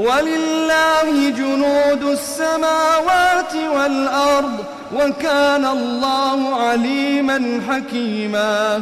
ولله جنود السماوات والأرض وكان الله عليما حكيما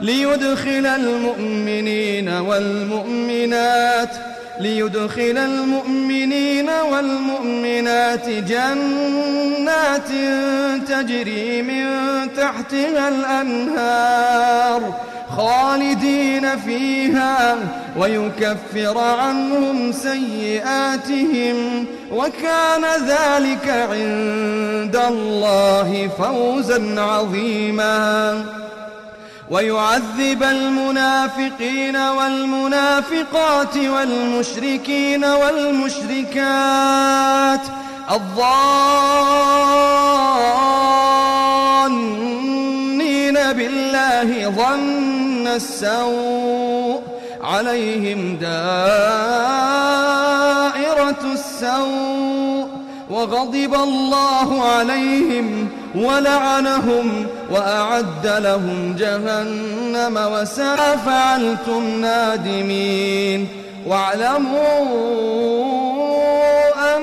ليدخل المؤمنين والمؤمنات ليدخل المؤمنين والمؤمنات جنات تجري من تحتها الأنهار خالدين فيها ويكفر عنهم سيئاتهم وكان ذلك عند الله فوزا عظيما. ويعذب المنافقين والمنافقات والمشركين والمشركات الظانين بالله ظن السوء عليهم دائرة السوء وغضب الله عليهم ولعنهم وأعد لهم جهنم وساء. فعلتم نادمين. واعلموا أن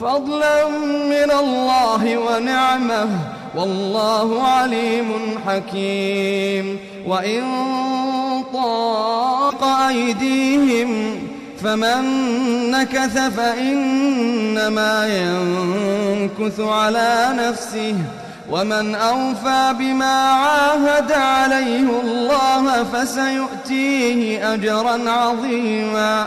فضلا من الله ونعمة. والله عليم حكيم. وإن طاق أيديهم فمن نكث فإنما ينكث على نفسه. ومن أوفى بما عاهد عليه الله فسيؤتيه أجرا عظيما.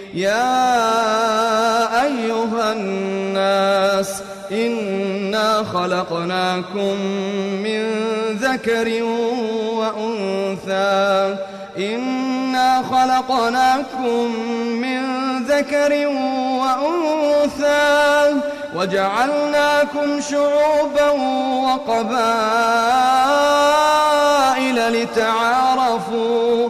يا أيها الناس إنا خلقناكم من ذكر وأنثى. إنا خلقناكم من ذكر وأنثى. وجعلناكم شعوبا وقبائل لتعارفوا.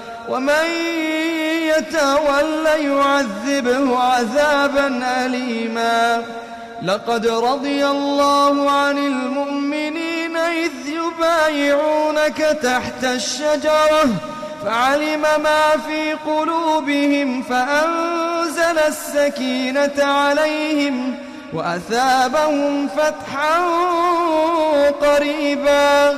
ومن يتولى يعذبه عذابا أليما. لقد رضي الله عن المؤمنين إذ يبايعونك تحت الشجرة فعلم ما في قلوبهم فأنزل السكينة عليهم وأثابهم فتحا قريبا.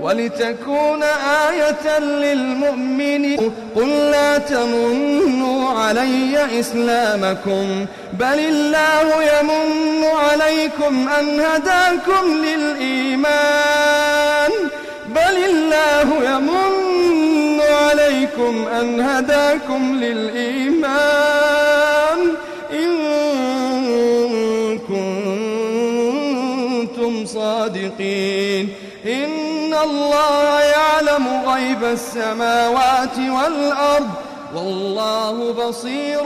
ولتكون آية للمؤمنين. قل لا تمنوا علي إسلامكم بل الله يمن عليكم أن هداكم للإيمان. بل الله يمن عليكم أن هداكم للإيمان. إن كنتم صادقين. إن الله يعلم غيب السماوات والأرض والله بصير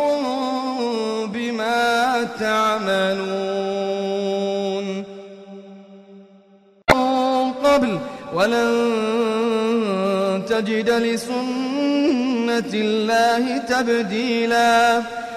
بما تعملون. قبل ولن تجد لسنة الله تبديلا.